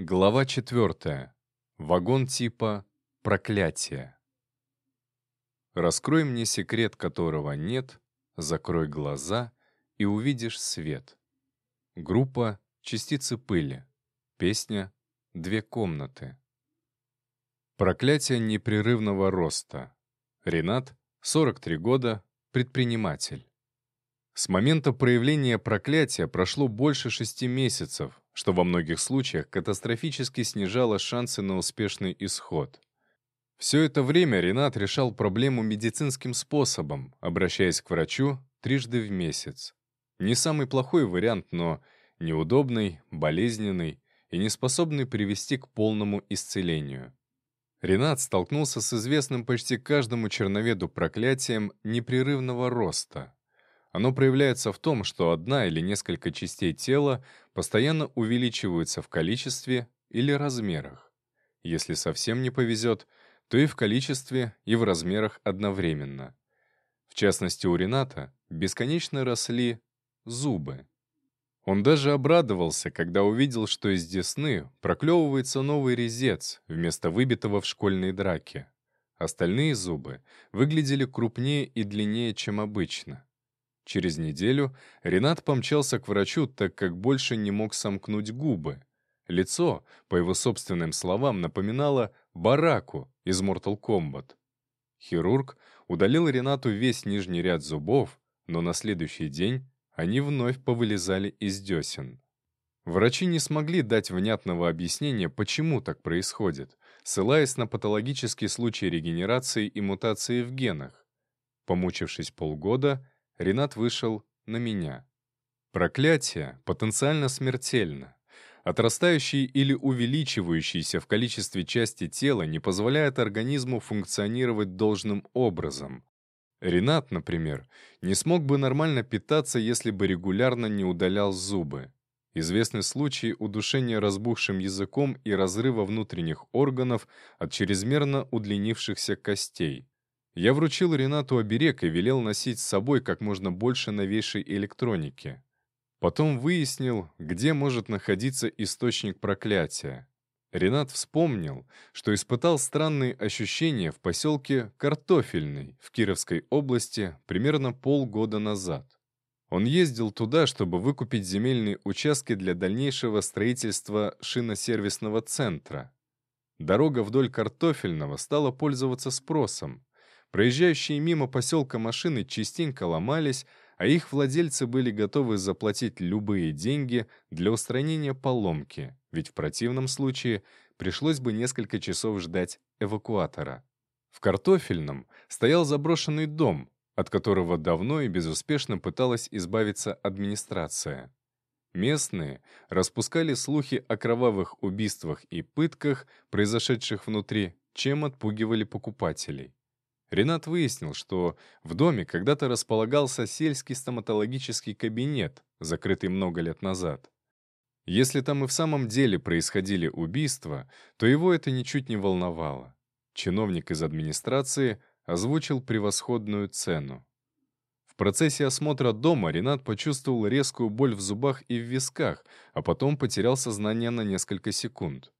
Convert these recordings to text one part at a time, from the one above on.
Глава четвертая. Вагон типа «Проклятие». Раскрой мне секрет, которого нет, закрой глаза и увидишь свет. Группа «Частицы пыли». Песня «Две комнаты». Проклятие непрерывного роста. Ренат, 43 года, предприниматель. С момента проявления проклятия прошло больше шести месяцев, что во многих случаях катастрофически снижало шансы на успешный исход. Все это время Ренат решал проблему медицинским способом, обращаясь к врачу трижды в месяц. Не самый плохой вариант, но неудобный, болезненный и не способный привести к полному исцелению. Ренат столкнулся с известным почти каждому черноведу проклятием непрерывного роста. Оно проявляется в том, что одна или несколько частей тела постоянно увеличиваются в количестве или размерах. Если совсем не повезет, то и в количестве, и в размерах одновременно. В частности, у Рената бесконечно росли зубы. Он даже обрадовался, когда увидел, что из десны проклевывается новый резец вместо выбитого в школьной драке. Остальные зубы выглядели крупнее и длиннее, чем обычно. Через неделю Ренат помчался к врачу, так как больше не мог сомкнуть губы. Лицо, по его собственным словам, напоминало бараку из Mortal Kombat. Хирург удалил Ренату весь нижний ряд зубов, но на следующий день они вновь повылезали из десен. Врачи не смогли дать внятного объяснения, почему так происходит, ссылаясь на патологический случай регенерации и мутации в генах. Помучившись полгода, Ренат вышел на меня. Проклятие потенциально смертельно. Отрастающие или увеличивающиеся в количестве части тела не позволяют организму функционировать должным образом. Ренат, например, не смог бы нормально питаться, если бы регулярно не удалял зубы. Известны случаи удушения разбухшим языком и разрыва внутренних органов от чрезмерно удлинившихся костей. Я вручил Ренату оберег и велел носить с собой как можно больше новейшей электроники. Потом выяснил, где может находиться источник проклятия. Ренат вспомнил, что испытал странные ощущения в поселке Картофельный в Кировской области примерно полгода назад. Он ездил туда, чтобы выкупить земельные участки для дальнейшего строительства шиносервисного центра. Дорога вдоль Картофельного стала пользоваться спросом. Проезжающие мимо поселка машины частенько ломались, а их владельцы были готовы заплатить любые деньги для устранения поломки, ведь в противном случае пришлось бы несколько часов ждать эвакуатора. В Картофельном стоял заброшенный дом, от которого давно и безуспешно пыталась избавиться администрация. Местные распускали слухи о кровавых убийствах и пытках, произошедших внутри, чем отпугивали покупателей. Ренат выяснил, что в доме когда-то располагался сельский стоматологический кабинет, закрытый много лет назад. Если там и в самом деле происходили убийства, то его это ничуть не волновало. Чиновник из администрации озвучил превосходную цену. В процессе осмотра дома Ренат почувствовал резкую боль в зубах и в висках, а потом потерял сознание на несколько секунд.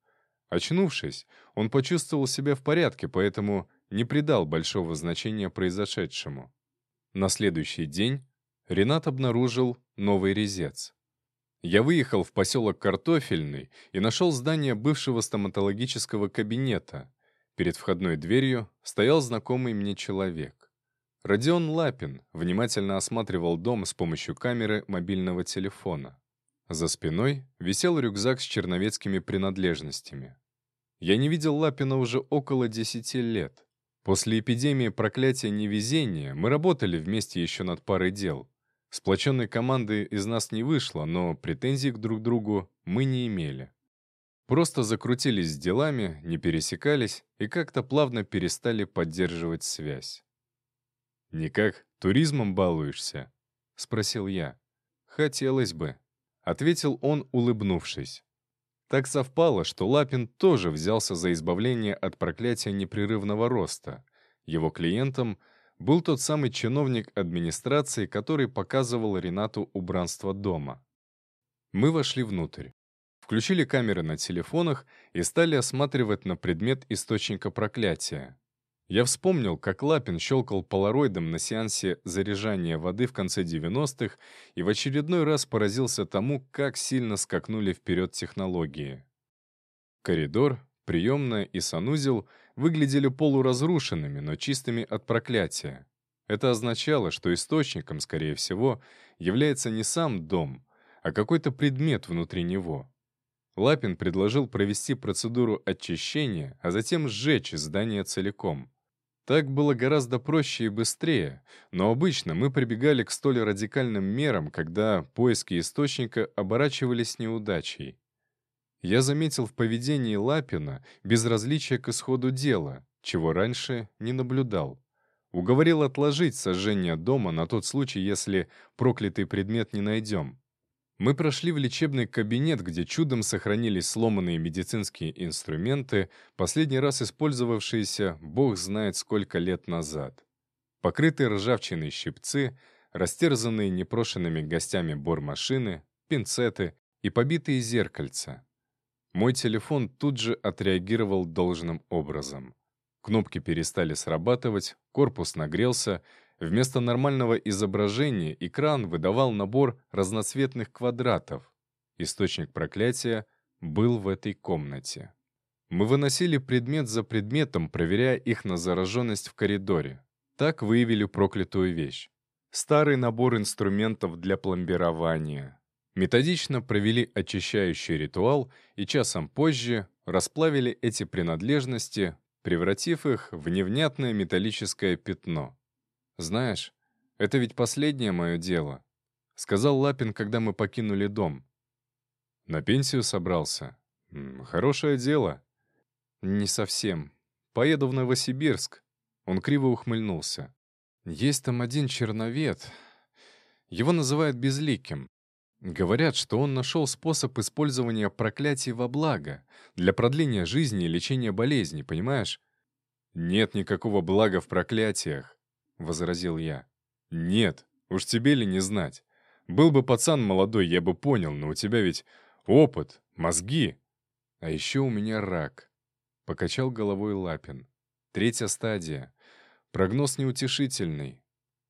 Очнувшись, он почувствовал себя в порядке, поэтому не придал большого значения произошедшему. На следующий день Ренат обнаружил новый резец. Я выехал в поселок Картофельный и нашел здание бывшего стоматологического кабинета. Перед входной дверью стоял знакомый мне человек. Родион Лапин внимательно осматривал дом с помощью камеры мобильного телефона. За спиной висел рюкзак с черновецкими принадлежностями. Я не видел Лапина уже около десяти лет. После эпидемии проклятия невезения мы работали вместе еще над парой дел. Сплоченной команды из нас не вышло, но претензий к друг другу мы не имели. Просто закрутились с делами, не пересекались и как-то плавно перестали поддерживать связь. «Никак туризмом балуешься?» — спросил я. «Хотелось бы», — ответил он, улыбнувшись. Так совпало, что Лапин тоже взялся за избавление от проклятия непрерывного роста. Его клиентом был тот самый чиновник администрации, который показывал Ренату убранство дома. Мы вошли внутрь. Включили камеры на телефонах и стали осматривать на предмет источника проклятия. Я вспомнил, как Лапин щелкал полароидом на сеансе заряжания воды в конце 90-х и в очередной раз поразился тому, как сильно скакнули вперед технологии. Коридор, приемная и санузел выглядели полуразрушенными, но чистыми от проклятия. Это означало, что источником, скорее всего, является не сам дом, а какой-то предмет внутри него. Лапин предложил провести процедуру очищения, а затем сжечь здание целиком. Так было гораздо проще и быстрее, но обычно мы прибегали к столь радикальным мерам, когда поиски источника оборачивались неудачей. Я заметил в поведении Лапина безразличие к исходу дела, чего раньше не наблюдал. Уговорил отложить сожжение дома на тот случай, если проклятый предмет не найдем. Мы прошли в лечебный кабинет, где чудом сохранились сломанные медицинские инструменты, последний раз использовавшиеся бог знает сколько лет назад. Покрытые ржавчиной щипцы, растерзанные непрошенными гостями бормашины, пинцеты и побитые зеркальца. Мой телефон тут же отреагировал должным образом. Кнопки перестали срабатывать, корпус нагрелся, вместо нормального изображения экран выдавал набор разноцветных квадратов. Источник проклятия был в этой комнате. Мы выносили предмет за предметом, проверяя их на зараженность в коридоре. Так выявили проклятую вещь. Старый набор инструментов для пломбирования. Методично провели очищающий ритуал и часом позже расплавили эти принадлежности, превратив их в невнятное металлическое пятно. «Знаешь, это ведь последнее мое дело», — сказал Лапин, когда мы покинули дом. «На пенсию собрался. Хорошее дело». «Не совсем. Поеду в Новосибирск». Он криво ухмыльнулся. «Есть там один черновед. Его называют Безликим. Говорят, что он нашел способ использования проклятий во благо, для продления жизни и лечения болезней, понимаешь? «Нет никакого блага в проклятиях», — возразил я. «Нет, уж тебе ли не знать. Был бы пацан молодой, я бы понял, но у тебя ведь опыт, мозги. А еще у меня рак», — покачал головой Лапин. «Третья стадия. Прогноз неутешительный.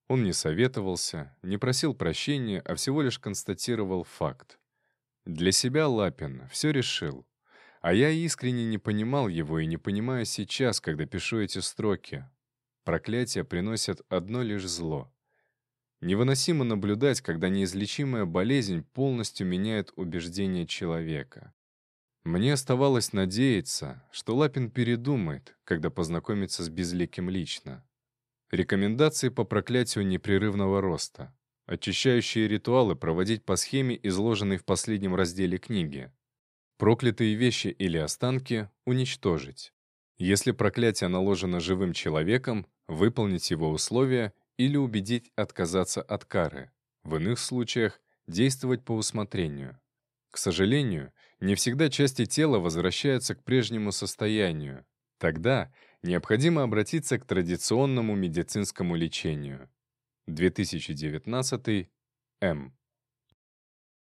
Он не советовался, не просил прощения, а всего лишь констатировал факт. Для себя Лапин все решил. А я искренне не понимал его и не понимаю сейчас, когда пишу эти строки. Проклятия приносят одно лишь зло. Невыносимо наблюдать, когда неизлечимая болезнь полностью меняет убеждения человека. Мне оставалось надеяться, что Лапин передумает, когда познакомится с Безликим лично. Рекомендации по проклятию непрерывного роста. Очищающие ритуалы проводить по схеме, изложенной в последнем разделе книги. Проклятые вещи или останки уничтожить. Если проклятие наложено живым человеком, выполнить его условия или убедить отказаться от кары. В иных случаях действовать по усмотрению. К сожалению, не всегда части тела возвращаются к прежнему состоянию. Тогда необходимо обратиться к традиционному медицинскому лечению. 2019 М.